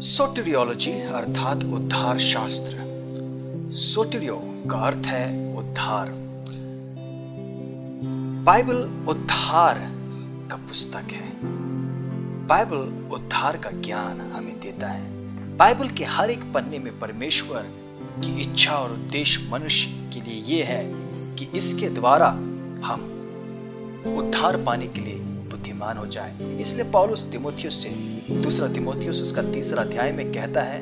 सोटेरियोलॉजी अर्थात उद्धार शास्त्र। सोटेरियो का अर्थ है उद्धार। बाइबल उद्धार का पुस्तक है। बाइबल उद्धार का ज्ञान हमें देता है। बाइबल के हर एक पन्ने में परमेश्वर की इच्छा और उद्देश्य मनुष्य के लिए यह है कि इसके द्वारा हम उद्धार पाने के लिए बुद्धिमान हो जाए। इसलिए पौलुस तिमोथियस से दूसरा तिमोथियस उसका तीसरा अध्याय में कहता है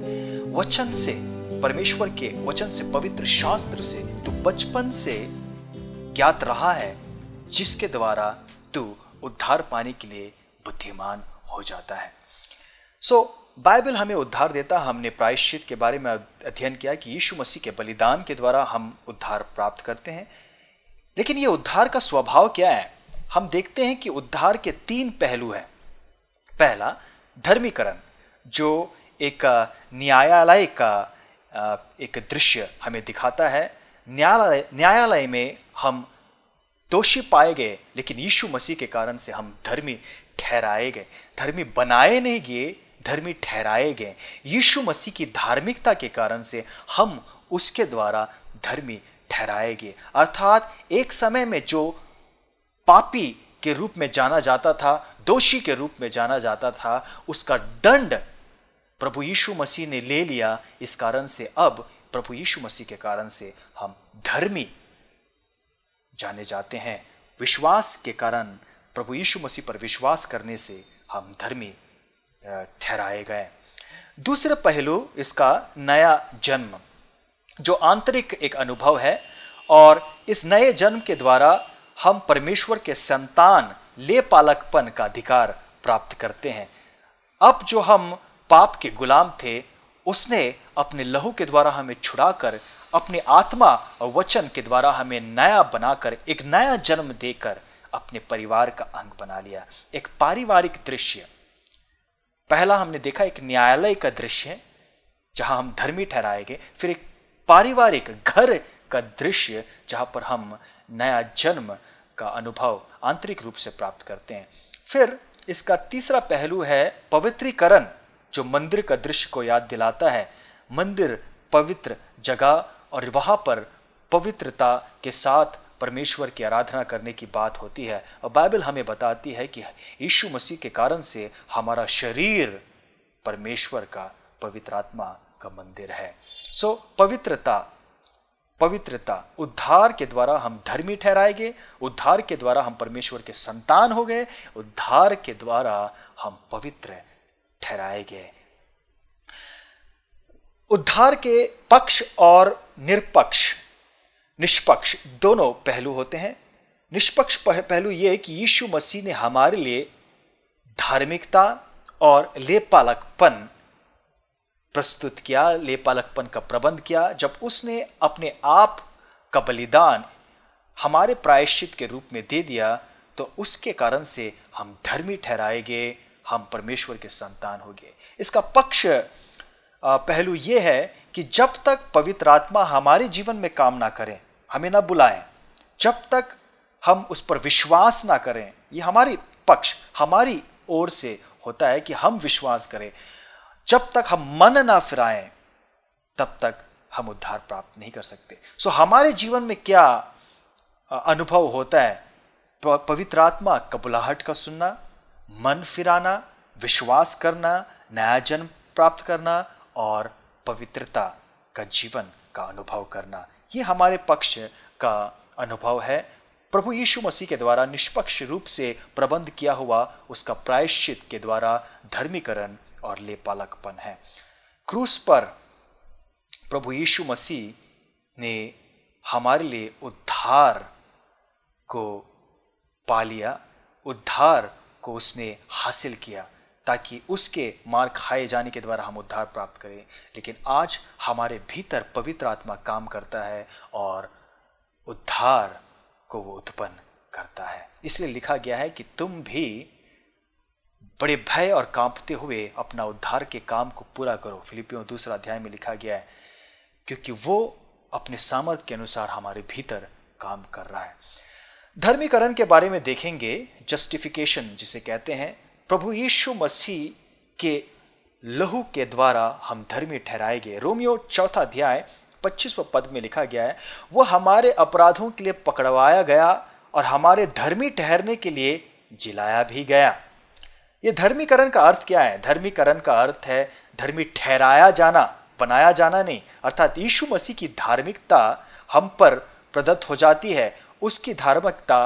वचन से परमेश्वर के वचन से पवित्र शास्त्र से तू बचपन से ज्ञात रहा है जिसके द्वारा तू उद्धार पाने के लिए बुद्धिमान हो जाता है। सो so, बाइबल हमें उद्धार देता हमने प्रायश्चित के बारे में अध्ययन किया कि यीशु मसीह के बलिदान के द्वारा हम उद्धार प्राप्त करते हैं। लेकिन यह उद्धार का स्वभाव क्या है? हम देखते हैं कि उद्धार के तीन पहलू हैं। पहला, धर्मीकरण, जो एक न्यायालय का एक दृश्य हमें दिखाता है। न्यायालय न्यायालय में हम दोषी पाए गए, लेकिन यीशु मसीह के कारण से हम धर्मी ठहराए गए। धर्मी बनाए नहीं गए, धर्मी ठहराए गए। यीशु मसीह की धार्मिकता के कारण से हम उसके द्वारा धर्मी ठहराए गए। अर्थात एक समय में जो पापी के रूप में जाना जाता था, दोषी के रूप में जाना जाता था, उसका दंड प्रभु यीशु मसीह ने ले लिया। इस कारण से अब प्रभु यीशु मसीह के कारण से हम धर्मी जाने जाते हैं। विश्वास के कारण, प्रभु यीशु मसीह पर विश्वास करने से हम धर्मी ठहराए गए। दूसरा पहलू, इसका नया जन्म, जो आंतरिक एक अनुभव है और इस नए जन्म के द्वारा हम परमेश्वर के संतान ले पालकपन का अधिकार प्राप्त करते हैं। अब जो हम पाप के गुलाम थे, उसने अपने लहू के द्वारा हमें छुड़ाकर, अपने आत्मा और वचन के द्वारा हमें नया बनाकर, एक नया जन्म देकर अपने परिवार का अंग बना लिया। एक पारिवारिक दृश्य। पहला हमने देखा एक न्यायालय का दृश्य जहाँ हम धर्मी ठहराए गए। फिर एक पारिवारिक घर का दृश्य, जहाँ पर हम नया जन्म का अनुभव आंतरिक रूप से प्राप्त करते हैं। फिर इसका तीसरा पहलू है पवित्रीकरण, जो मंदिर का दृश्य को याद दिलाता है। मंदिर पवित्र जगह और वहाँ पर पवित्रता के साथ परमेश्वर की आराधना करने की बात होती है। और बाइबल हमें बताती है कि यीशु मसीह के कारण से हमारा शरीर परमेश्वर का पवित्र आत्मा का मंदिर है। सो, पवित्रता पवित्रता उद्धार के द्वारा हम धर्मी ठहराए गए उद्धार के द्वारा हम परमेश्वर के संतान हो गए, उद्धार के द्वारा हम पवित्र ठहराए गए उद्धार के पक्ष और निरपक्ष, निष्पक्ष दोनों पहलू होते हैं। निष्पक्ष पहलू यह कि यीशु मसीह ने हमारे लिए धार्मिकता और लेपालकपन प्रस्तुत किया, लेपालकपन का प्रबंध किया, जब उसने अपने आप का बलिदान हमारे प्रायश्चित के रूप में दे दिया तो उसके कारण से हम धर्मी ठहराए गए हम परमेश्वर के संतान हो गए इसका पक्ष पहलू यह है कि जब तक पवित्र आत्मा हमारे जीवन में काम ना करें, हमें ना बुलाएँ, जब तक हम उस पर विश्वास ना करें, ये हमारी पक्ष, हमारी ओर से होता है कि हम विश्वास करें। जब तक हम मन ना फिराएँ, तब तक हम उद्धार प्राप्त नहीं कर सकते। सो हमारे जीवन में क्या अनुभव होता है? पवित्र आत्मा, कबुलाहट का सुनना, मन फिराना, विश्वास करना, नया जन्म प्राप्त करना और पवित्रता का जीवन का अनुभव करना। ये हमारे पक्ष का अनुभव है। प्रभु यीशु मसीह के द्वारा निष्पक्ष रूप से प्रबंध किया हुआ, उसका प्रायश्चित के द्वारा धर्मीकरण और लेपालकपन है। क्रूस पर प्रभु यीशु मसीह ने हमारे लिए उद्धार को पा लिया, उद्धार को उसने हासिल किया, ताकि उसके मार खाए जाने के द्वारा हम उद्धार प्राप्त करें। लेकिन आज हमारे भीतर पवित्र आत्मा काम करता है और उद्धार को वो उत्पन्न करता है। इसलिए लिखा गया है कि तुम भी बड़े भय और कांपते हुए अपना उद्धार के काम को पूरा करो। फिलिपियों दूसरा अध्याय में लिखा गया है, क्योंकि वो अपने सामर्थ्य के अनुसार हमारे भीतर काम कर रहा है। धर्मीकरण के बारे में देखेंगे जस्टिफिकेशन जिसे कहते हैं, प्रभु यीशु मसीह के लहू के द्वारा हम धर्मी ठहराए गए रोमियो चौथा अध्याय, पच्चीसवें पद में लिखा गया है वो हमारे अपराधों के लिए पकड़वाया गया और हमारे धर्मी ठहरने के लिए जिलाया भी गया। ये धर्मीकरण का अर्थ क्या है? धर्मीकरण का अर्थ है धर्मी ठहराया जाना, बनाया जाना नहीं। अर्थात यीशु मसीह की धार्मिकता हम पर प्रदत्त हो जाती है। उसकी धार्मिकता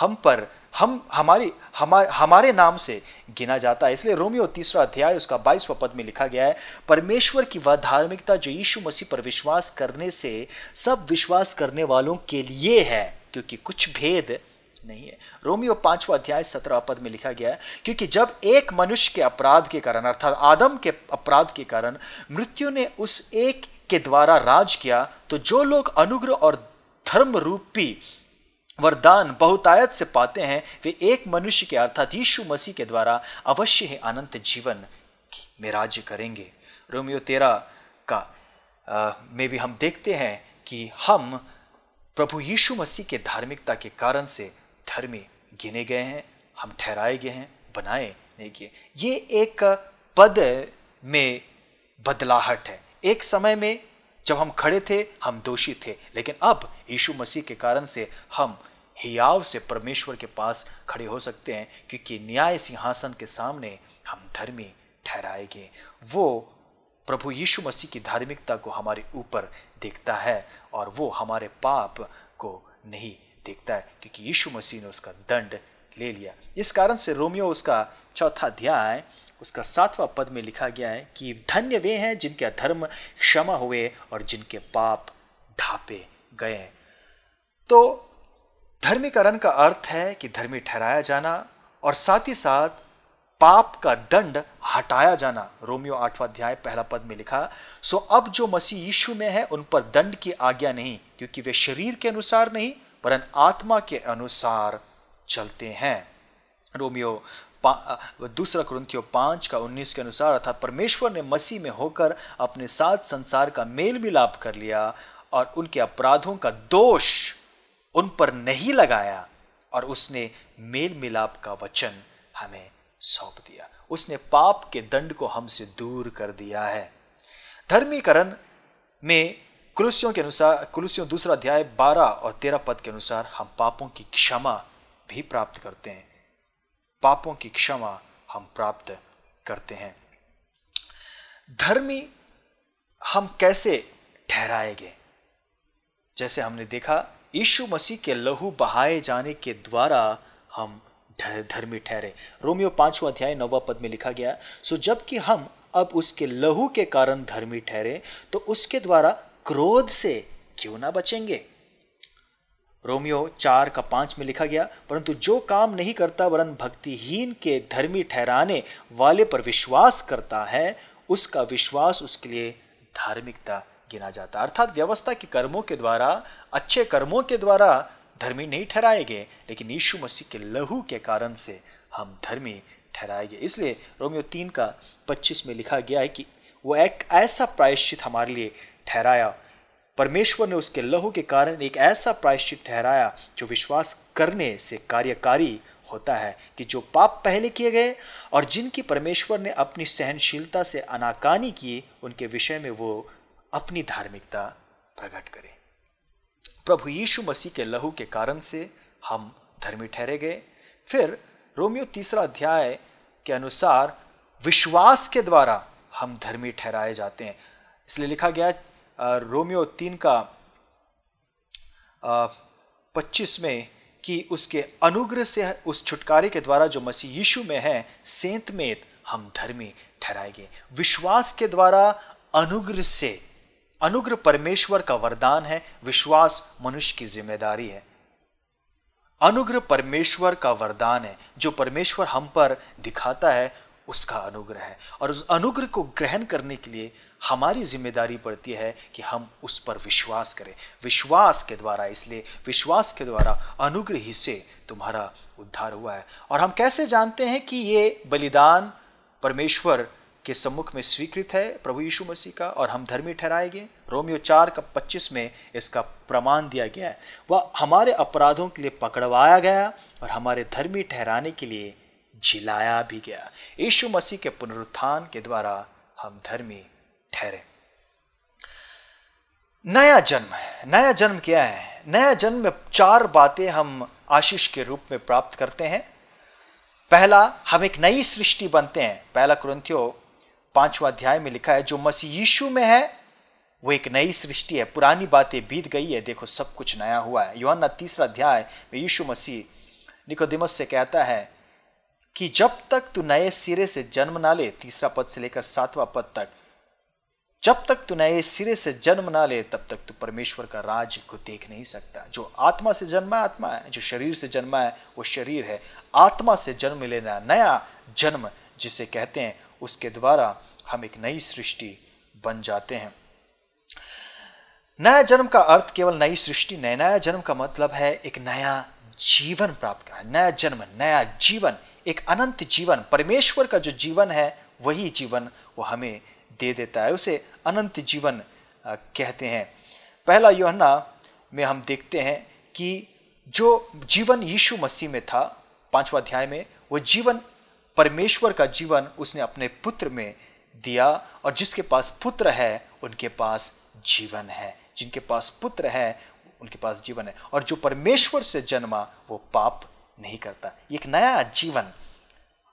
हम पर, हम, हमारी हमारे हमारे नाम से गिना जाता है। इसलिए रोमियो तीसरा अध्याय, उसका बाईसवा पद में लिखा गया है, परमेश्वर की वह धार्मिकता जो यीशु मसीह पर विश्वास करने से सब विश्वास करने वालों के लिए है, क्योंकि कुछ भेद नहीं है। रोमियो पांचवा अध्याय सत्रह पद में लिखा गया है, क्योंकि जब एक मनुष्य के अपराध के कारण, अर्थात आदम के अपराध के कारण, मृत्यु ने उस एक के द्वारा राज किया तो जो लोग अनुग्रह और धर्म रूपी वरदान बहुतायत से पाते हैं, वे एक मनुष्य के, अर्थात यीशु मसीह के द्वारा अवश्य ही अनंत जीवन में राज्य करेंगे। रोमियो तेरा का में भी हम देखते हैं कि हम प्रभु यीशु मसीह के धार्मिकता के कारण से धर्मी गिने गए हैं, हम ठहराए गए हैं, बनाए नहीं किए। ये एक पद में बदलाहट है। एक समय में जब हम खड़े थे, हम दोषी थे, लेकिन अब यीशु मसीह के कारण से हम हियाव से परमेश्वर के पास खड़े हो सकते हैं, क्योंकि न्याय सिंहासन के सामने हम धर्मी ठहराए गए। वो प्रभु यीशु मसीह की धार्मिकता को हमारे ऊपर देखता है, और वो हमारे पाप को नहीं देखता है, क्योंकि यीशु मसीह ने उसका दंड ले लिया। इस कारण से रोमियो उसका चौथा अध्याय, उसका सातवां पद में लिखा गया है कि धन्य वे हैं जिनके धर्म क्षमा हुए और जिनके पाप ढापे गए तो धर्मीकरण का अर्थ है कि धर्मी ठहराया जाना और साथ ही साथ पाप का दंड हटाया जाना। रोमियो आठवा अध्याय, पहला पद में लिखा, सो अब जो मसीह यीशु में है, उन पर दंड की आज्ञा नहीं, क्योंकि वे शरीर के अनुसार नहीं वरन आत्मा के अनुसार चलते हैं। रोमियो दूसरा क्रंथियो पाँच का उन्नीस के अनुसार, अर्थात परमेश्वर ने मसीह में होकर अपने साथ संसार का मेल मिलाप कर लिया और उनके अपराधों का दोष उन पर नहीं लगाया और उसने मेल मिलाप का वचन हमें सौंप दिया। उसने पाप के दंड को हमसे दूर कर दिया है। धर्मीकरण में कुलुसियों के अनुसार, कुलुसियों दूसरा अध्याय बारह और तेरह पद के अनुसार हम पापों की क्षमा भी प्राप्त करते हैं। पापों की क्षमा हम प्राप्त करते हैं। धर्मी हम कैसे ठहराएँगे? जैसे हमने देखा, यीशु मसीह के लहू बहाए जाने के द्वारा हम धर्मी ठहरे। रोमियो पांचवा अध्याय नौवा पद में लिखा गया, सो जबकि हम अब उसके लहू के कारण धर्मी ठहरे तो उसके द्वारा क्रोध से क्यों ना बचेंगे? रोमियो चार का पाँच में लिखा गया, परंतु जो काम नहीं करता वरन भक्तिहीन के धर्मी ठहराने वाले पर विश्वास करता है, उसका विश्वास उसके लिए धार्मिकता गिना जाता। अर्थात व्यवस्था के कर्मों के द्वारा, अच्छे कर्मों के द्वारा धर्मी नहीं ठहराए गए लेकिन यीशु मसीह के लहू के कारण से हम धर्मी ठहराए गए इसलिए रोमियो तीन का पच्चीस में लिखा गया है कि वो एक ऐसा प्रायश्चित हमारे लिए ठहराया। परमेश्वर ने उसके लहू के कारण एक ऐसा प्रायश्चित ठहराया, जो विश्वास करने से कार्यकारी होता है, कि जो पाप पहले किए गए और जिनकी परमेश्वर ने अपनी सहनशीलता से अनाकानी की, उनके विषय में वो अपनी धार्मिकता प्रकट करे। प्रभु यीशु मसीह के लहू के कारण से हम धर्मी ठहरे गए। फिर रोमियो तीसरा अध्याय के अनुसार विश्वास के द्वारा हम धर्मी ठहराए जाते हैं। इसलिए लिखा गया रोमियो तीन का पच्चीस में कि उसके अनुग्रह से, उस छुटकारे के द्वारा जो मसीह यीशु में है, सेंत में हम धर्मी ठहराएँगे। विश्वास के द्वारा अनुग्रह से, अनुग्रह परमेश्वर का वरदान है, विश्वास मनुष्य की ज़िम्मेदारी है। अनुग्रह परमेश्वर का वरदान है, जो परमेश्वर हम पर दिखाता है, उसका अनुग्रह है। और उस अनुग्रह को ग्रहण करने के लिए हमारी ज़िम्मेदारी पड़ती है कि हम उस पर विश्वास करें। विश्वास के द्वारा, इसलिए विश्वास के द्वारा अनुग्रह से तुम्हारा उद्धार हुआ है। और हम कैसे जानते हैं कि ये बलिदान परमेश्वर के सम्मुख में स्वीकृत है प्रभु यीशु मसीह का? और हम धर्मी ठहराए गए रोमियो चार का पच्चीस में इसका प्रमाण दिया गया है। वह हमारे अपराधों के लिए पकड़वाया गया और हमारे धर्मी ठहराने के लिए जिलाया भी गया। यीशु मसीह के पुनरुत्थान के द्वारा हम धर्मी ठहरे। नया जन्म नया जन्म क्या है? नया जन्म में चार बातें हम आशीष के रूप में प्राप्त करते हैं। पहला, हम एक नई सृष्टि बनते हैं। पहला क्रंथियो पांचवा अध्याय में लिखा है, जो मसीह यीशु में है, वो एक नई सृष्टि है। पुरानी बातें बीत गई है। देखो, सब कुछ नया हुआ है। योहन्ना तीसरा अध्याय में यीशु मसीह निकोदिमस से कहता है कि जब तक तू नए सिरे से जन्म ना ले, तीसरा पद से लेकर सातवां पद तक जब तक तू नए सिरे से जन्म ना ले, तब तक तू परमेश्वर का राज को देख नहीं सकता। जो आत्मा से जन्मा है आत्मा है, जो शरीर से जन्मा है, वो शरीर है। आत्मा से जन्म लेना नया जन्म, जिसे कहते हैं, उसके द्वारा हम एक नई सृष्टि बन जाते हैं। नया जन्म का अर्थ केवल नई सृष्टि नहीं नया जन्म का मतलब है एक नया जीवन प्राप्त करना, नया जन्म, नया जीवन, एक अनंत जीवन। परमेश्वर का जो जीवन है, वही जीवन वो हमें दे देता है, उसे अनंत जीवन कहते हैं। पहला योहना में हम देखते हैं कि जो जीवन यीशु मसीह में था, पांचवा अध्याय में, वो जीवन, परमेश्वर का जीवन उसने अपने पुत्र में दिया और जिसके पास पुत्र है, उनके पास जीवन है। जिनके पास पुत्र है, उनके पास जीवन है। और जो परमेश्वर से जन्मा, वो पाप नहीं करता। एक नया जीवन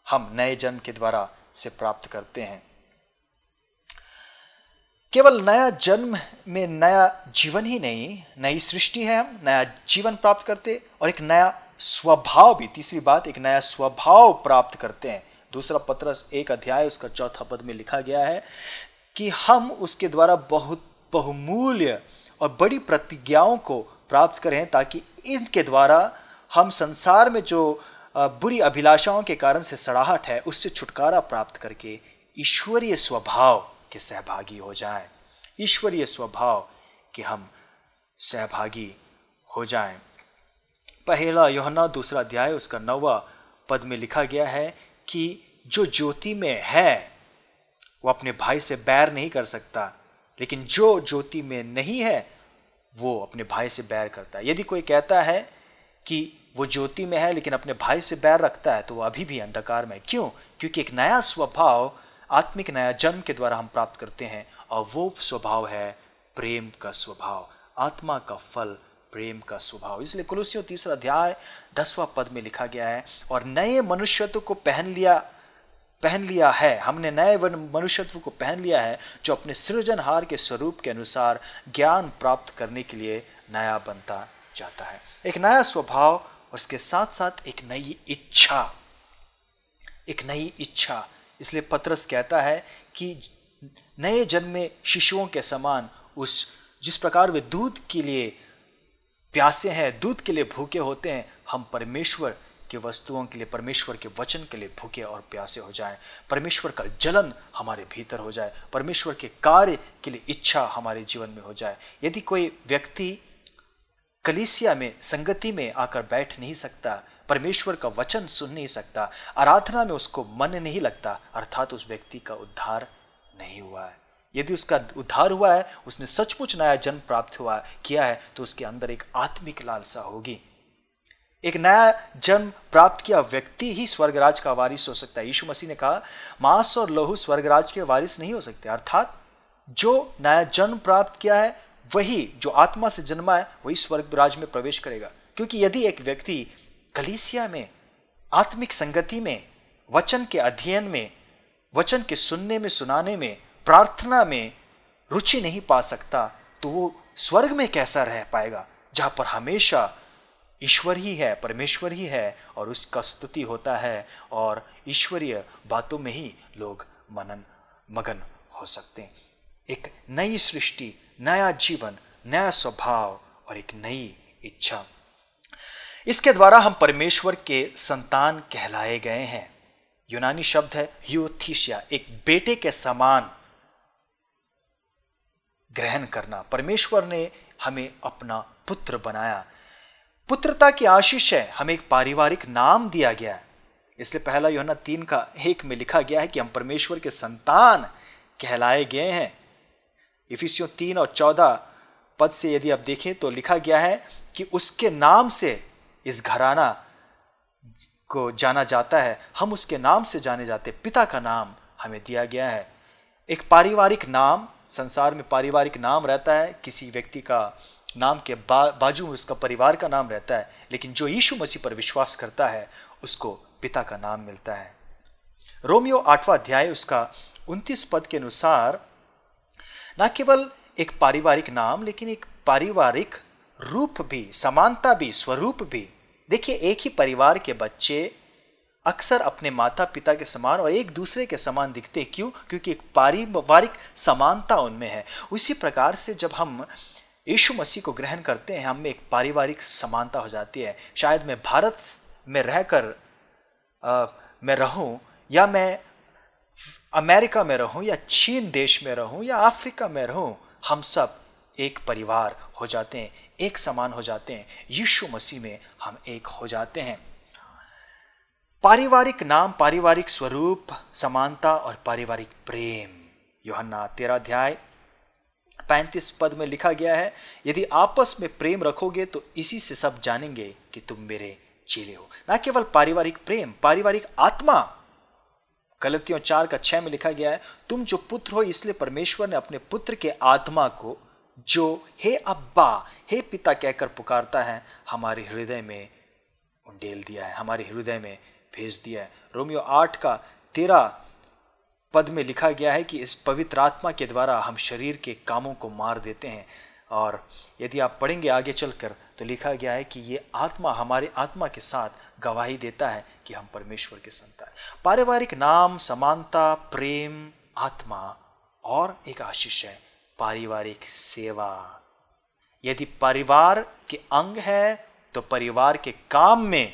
हम नए जन्म के द्वारा से प्राप्त करते हैं। केवल नया जन्म में नया जीवन ही नहीं, नई सृष्टि है हम, नया जीवन प्राप्त करते और एक नया स्वभाव भी, तीसरी बात, एक नया स्वभाव प्राप्त करते हैं। दूसरा पत्रस एक अध्याय, उसका चौथा पद में लिखा गया है कि हम उसके द्वारा बहुत बहुमूल्य और बड़ी प्रतिज्ञाओं को प्राप्त करें ताकि इनके द्वारा हम संसार में जो बुरी अभिलाषाओं के कारण से सड़ाहट है, उससे छुटकारा प्राप्त करके ईश्वरीय स्वभाव के सहभागी हो जाएँ। ईश्वरीय स्वभाव के हम सहभागी हो जाएँ। पहला योहना दूसरा अध्याय, उसका नवा पद में लिखा गया है कि जो ज्योति में है, वो अपने भाई से बैर नहीं कर सकता, लेकिन जो ज्योति में नहीं है, वो अपने भाई से बैर करता है। यदि कोई कहता है कि वो ज्योति में है, लेकिन अपने भाई से बैर रखता है तो वो अभी भी अंधकार में क्यों? क्योंकि एक नया स्वभाव आत्मिक नया जन्म के द्वारा हम प्राप्त करते हैं, और वो स्वभाव है प्रेम का स्वभाव, आत्मा का फल प्रेम का स्वभाव। इसलिए कुलुसियों तीसरा अध्याय दसवां पद में लिखा गया है, और नए मनुष्यत्व को पहन लिया पहन लिया है। हमने नए मनुष्यत्व को पहन लिया है, जो अपने सृजनहार के स्वरूप के अनुसार ज्ञान प्राप्त करने के लिए नया बनता जाता है। एक नया स्वभाव उसके साथ साथ एक नई इच्छा, एक नई इच्छा। इसलिए पत्रस कहता है कि नए जन्मे शिशुओं के समान उस, जिस प्रकार वे दूध के लिए प्यासे हैं, दूध के लिए भूखे होते हैं, हम परमेश्वर के वस्तुओं के लिए, परमेश्वर के वचन के लिए भूखे और प्यासे हो जाएँ। परमेश्वर का जलन हमारे भीतर हो जाए। परमेश्वर के कार्य के लिए इच्छा हमारे जीवन में हो जाए। यदि कोई व्यक्ति कलिसिया में, संगति में आकर बैठ नहीं सकता परमेश्वर का वचन सुन नहीं सकता, आराधना में उसको मन नहीं लगता, अर्थात उस व्यक्ति का उद्धार नहीं हुआ है। यदि उसका उद्धार हुआ है, उसने सचमुच नया जन्म प्राप्त हुआ, किया है तो उसके अंदर एक आत्मिक लालसा होगी। एक नया जन्म प्राप्त किया व्यक्ति ही स्वर्गराज का वारिस हो सकता है। यीशु मसीह ने कहा, मांस और लहू स्वर्गराज के वारिस नहीं हो सकते, अर्थात जो नया जन्म प्राप्त किया है, वही जो आत्मा से जन्मा है, वही स्वर्गराज में प्रवेश करेगा। क्योंकि यदि एक व्यक्ति कलीसिया में, आत्मिक संगति में, वचन के अध्ययन में, वचन के सुनने में, सुनाने में, प्रार्थना में रुचि नहीं पा सकता तो वो स्वर्ग में कैसा रह पाएगा, जहाँ पर हमेशा ईश्वर ही है, परमेश्वर ही है, और उसका स्तुति होता है, और ईश्वरीय बातों में ही लोग मनन, मगन हो सकते हैं। एक नई सृष्टि, नया जीवन, नया स्वभाव और एक नई इच्छा। इसके द्वारा हम परमेश्वर के संतान कहलाए गए हैं। यूनानी शब्द है ह्योथीशिया। एक बेटे के समान ग्रहण करना। परमेश्वर ने हमें अपना पुत्र बनाया। पुत्रता की आशीष है। हमें एक पारिवारिक नाम दिया गया है। इसलिए पहला योना तीन का एक में लिखा गया है कि हम परमेश्वर के संतान कहलाए गए हैं। इफिसियो तीन और चौदह पद से यदि आप देखें तो लिखा गया है कि उसके नाम से इस घराना को जाना जाता है हम उसके नाम से जाने जाते पिता का नाम हमें दिया गया है। एक पारिवारिक नाम संसार में पारिवारिक नाम रहता है किसी व्यक्ति का नाम के बा, बाजू में उसका परिवार का नाम रहता है लेकिन जो यीशु मसीह पर विश्वास करता है उसको पिता का नाम मिलता है। रोमियो आठवां अध्याय उसका उनतीस पद के अनुसार न केवल एक पारिवारिक नाम लेकिन एक पारिवारिक रूप भी, समानता भी, स्वरूप भी। देखिए, एक ही परिवार के बच्चे अक्सर अपने माता पिता के समान और एक दूसरे के समान दिखते क्यों? क्योंकि एक पारिवारिक समानता उनमें है। उसी प्रकार से जब हम यीशु मसीह को ग्रहण करते हैं, हमें एक पारिवारिक समानता हो जाती है। शायद मैं भारत में रहकर मैं रहूँ, या मैं अमेरिका में रहूँ, या चीन देश में रहूँ, या अफ्रीका में रहूँ, हम सब एक परिवार हो जाते हैं। एक समान हो जाते हैं। यीशु मसीह में हम एक हो जाते हैं। पारिवारिक नाम, पारिवारिक स्वरूप, समानता और पारिवारिक प्रेम। योहन्ना तेरा अध्याय पैंतीस पद में लिखा गया है, यदि आपस में प्रेम रखोगे तो इसी से सब जानेंगे कि तुम मेरे चेले हो। ना केवल पारिवारिक प्रेम, पारिवारिक आत्मा। गलतियों चार का छह में लिखा गया है, तुम जो पुत्र हो इसलिए परमेश्वर ने अपने पुत्र के आत्मा को जो हे अब्बा, हे पिता कहकर पुकारता है, हमारे हृदय में उंडेल दिया है, हमारे हृदय में भेज दिया है। रोमियो आठ का तेरह पद में लिखा गया है कि इस पवित्र आत्मा के द्वारा हम शरीर के कामों को मार देते हैं। और यदि आप पढ़ेंगे आगे चलकर तो लिखा गया है कि ये आत्मा हमारे आत्मा के साथ गवाही देता है कि हम परमेश्वर के संतान पारिवारिक नाम, समानता, प्रेम, आत्मा और एक आशीष है। पारिवारिक सेवा। यदि परिवार के अंग है तो परिवार के काम में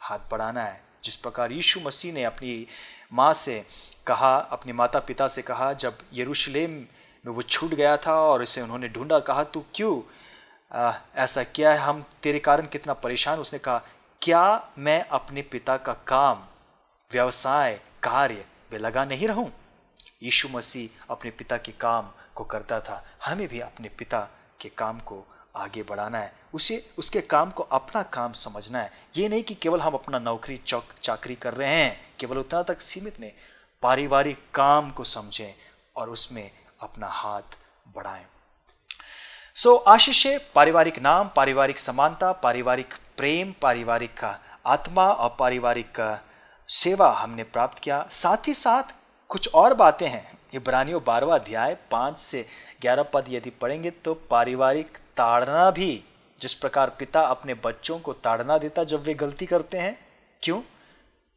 हाथ बढ़ाना है। जिस प्रकार यीशु मसीह ने अपनी माँ से कहा, अपने माता पिता से कहा, जब यरूशलेम में वो छूट गया था और इसे उन्होंने ढूंढा, कहा, तू क्यों? ऐसा किया है? हम तेरे कारण कितना परेशान? उसने कहा, क्या मैं अपने पिता का काम, व्यवसाय, कार्य में लगा नहीं रहूँ? यीशु मसीह अपने पिता के काम को करता था। हमें भी अपने पिता के काम को आगे बढ़ाना है। उसे उसके काम को अपना काम समझना है। ये नहीं कि केवल हम अपना नौकरी चौक चाकरी कर रहे हैं। केवल उतना तक सीमित नहीं। पारिवारिक काम को समझें और उसमें अपना हाथ बढ़ाएँ। सो so, आशीष पारिवारिक नाम पारिवारिक समानता पारिवारिक प्रेम पारिवारिक आत्मा और पारिवारिक सेवा हमने प्राप्त किया। साथ ही साथ कुछ और बातें हैं। इब्रानियों बारवा अध्याय, पाँच से ग्यारह पद यदि पढ़ेंगे तो पारिवारिक ताड़ना भी जिस प्रकार पिता अपने बच्चों को ताड़ना देता जब वे गलती करते हैं, क्यों?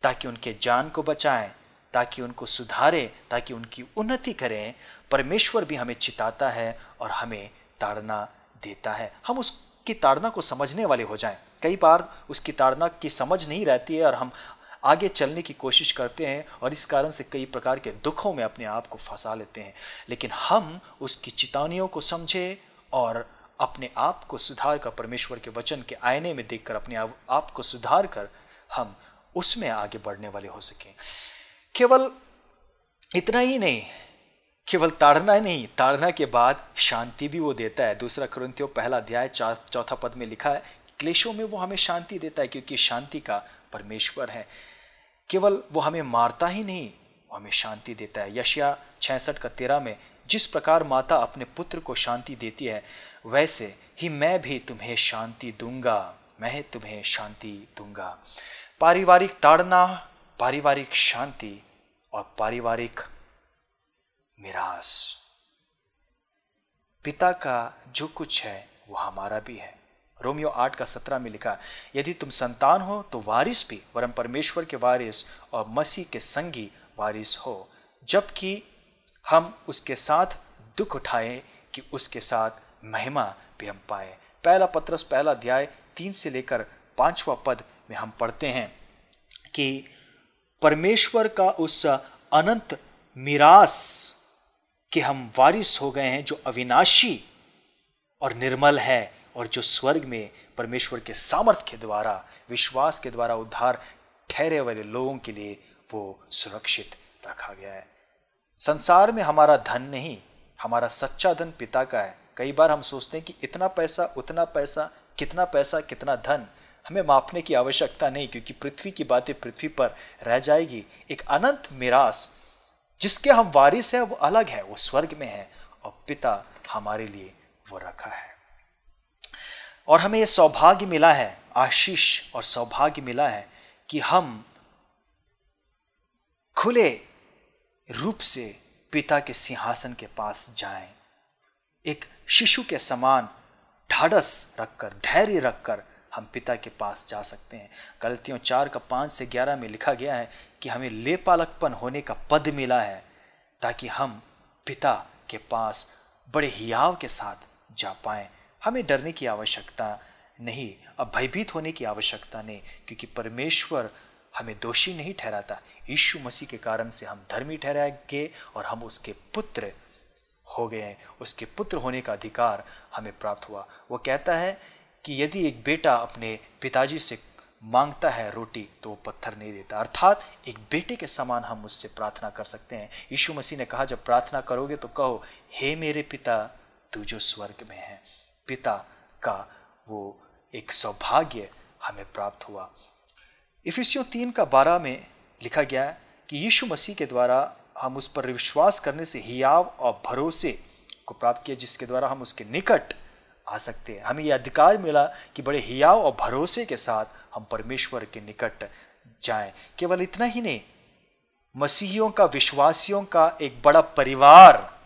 ताकि उनके जान को बचाएँ, ताकि उनको सुधारें, ताकि उनकी उन्नति करें, परमेश्वर भी हमें चिताता है और हमें ताड़ना देता है। हम उसकी ताड़ना को समझने वाले हो जाएँ। कई बार उसकी ताड़ना की समझ नहीं रहती है और हम आगे चलने की कोशिश करते हैं और इस कारण से कई प्रकार के दुखों में अपने आप को फंसा लेते हैं। लेकिन हम उसकी चेतावनियों को समझे और अपने आप को सुधार कर, परमेश्वर के वचन के आयने में देखकर, अपने आप को सुधार कर हम उसमें आगे बढ़ने वाले हो सकें। केवल इतना ही नहीं, केवल ताड़ना ही नहीं, ताड़ना के बाद शांति भी वो देता है। दूसरा क्रंथियो पहला अध्याय चौथा पद में लिखा है क्लेशों में वो हमें शांति देता है, क्योंकि शांति का परमेश्वर है। केवल वो हमें मारता ही नहीं, वो हमें शांति देता है। यशिया छसठ का तेरह में, जिस प्रकार माता अपने पुत्र को शांति देती है, वैसे ही मैं भी तुम्हें शांति दूँगा। मैं तुम्हें शांति दूँगा। पारिवारिक ताड़ना, पारिवारिक शांति और पारिवारिक मिरास। पिता का जो कुछ है, वो हमारा भी है। रोमियो आठ का सत्रह में लिखा, यदि तुम संतान हो तो वारिस भी वरम परमेश्वर के वारिस और मसीह के संगी वारिस हो, जबकि हम उसके साथ दुख उठाए कि उसके साथ महिमा भी हम पाए। पहला पत्रस, पहला अध्याय, तीन से लेकर पांचवा पद में हम पढ़ते हैं कि परमेश्वर का उस अनंत मिरास के हम वारिस हो गए हैं जो अविनाशी और निर्मल है। और जो स्वर्ग में परमेश्वर के सामर्थ्य के द्वारा, विश्वास के द्वारा उद्धार ठहरे वाले लोगों के लिए वो सुरक्षित रखा गया है। संसार में हमारा धन नहीं, हमारा सच्चा धन पिता का है। कई बार हम सोचते हैं कि इतना पैसा, उतना पैसा, कितना पैसा, कितना धन, हमें मापने की आवश्यकता नहीं, क्योंकि पृथ्वी की बातें पृथ्वी पर रह जाएगी। एक अनंत मिरास, जिसके हम वारिस हैं, वो अलग है, वो स्वर्ग में है, और पिता हमारे लिए वो रखा है। और हमें यह सौभाग्य मिला है, आशीष और सौभाग्य मिला है कि हम खुले रूप से पिता के सिंहासन के पास जाएँ। एक शिशु के समान ढाढ़स रखकर, धैर्य रखकर हम पिता के पास जा सकते हैं। गलतियों चार का पाँच से ग्यारह में लिखा गया है कि हमें लेपालकपन होने का पद मिला है ताकि हम पिता के पास बड़े हियाव के साथ जा पाए। हमें डरने की आवश्यकता नहीं, अब भयभीत होने की आवश्यकता नहीं, क्योंकि परमेश्वर हमें दोषी नहीं ठहराता। यीशु मसीह के कारण से हम धर्मी ठहराए गए और हम उसके पुत्र हो गए हैं। उसके पुत्र होने का अधिकार हमें प्राप्त हुआ। वो कहता है कि यदि एक बेटा अपने पिताजी से माँगता है रोटी तो वो पत्थर नहीं देता। अर्थात एक बेटे के समान हम उससे प्रार्थना कर सकते हैं। यीशु मसीह ने कहा, जब प्रार्थना करोगे तो कहो, हे मेरे पिता, तू जो स्वर्ग में है पिता का वो एक सौभाग्य हमें प्राप्त हुआ। इफिसियो तीन का बारह में लिखा गया है कि यीशु मसीह के द्वारा हम उस पर विश्वास करने से हियाव और भरोसे को प्राप्त किया, जिसके द्वारा हम उसके निकट आ सकते हैं। हमें यह अधिकार मिला कि बड़े हियाव और भरोसे के साथ हम परमेश्वर के निकट जाएँ। केवल इतना ही नहीं, मसीहियों का, विश्वासियों का एक बड़ा परिवार,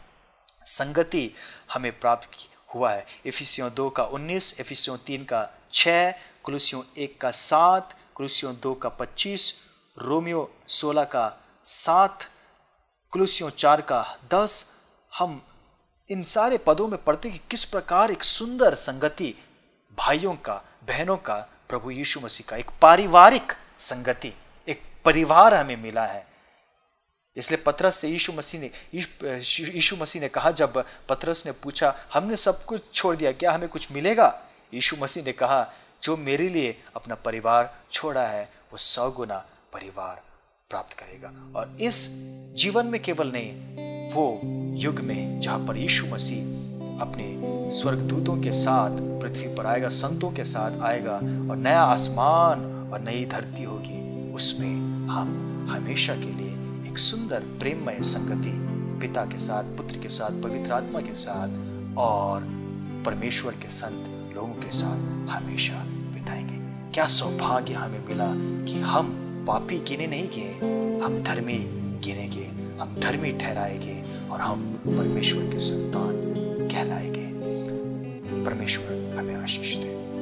संगति हमें प्राप्त हुआ है। इफिसियों दो का उन्नीस इफिसियों तीन का छह, कुलुसियों एक का सात, कुलुसियों दो का पच्चीस, रोमियो सोलह का सात, कुलुसियों चार का दस। हम इन सारे पदों में पढ़ते कि किस प्रकार एक सुंदर संगति भाइयों का, बहनों का, प्रभु यीशु मसीह का एक पारिवारिक संगति, एक परिवार हमें मिला है। इसलिए पतरस से यीशु मसीह ने, यीशु मसीह ने कहा, जब पतरस ने पूछा, हमने सब कुछ छोड़ दिया, क्या हमें कुछ मिलेगा? यीशु मसीह ने कहा, जो मेरे लिए अपना परिवार छोड़ा है, वो सौ गुना परिवार प्राप्त करेगा। और इस जीवन में केवल नहीं, वो युग में, जहाँ पर यीशु मसीह अपने स्वर्गदूतों के साथ, पृथ्वी पर आएगा, संतों के साथ आएगा, और नया आसमान और नई धरती होगी, उसमें हम हमेशा के लिए एक सुंदर प्रेममय संगति पिता के साथ, पुत्र के साथ, पवित्र आत्मा के साथ और परमेश्वर के संत लोगों के साथ हमेशा बिताएँगे। क्या सौभाग्य हमें मिला कि हम पापी गिने नहीं गए, हम धर्मी गिने गए हम धर्मी ठहराए गए और हम परमेश्वर के संतान कहलाए गए परमेश्वर हमें आशीष दे।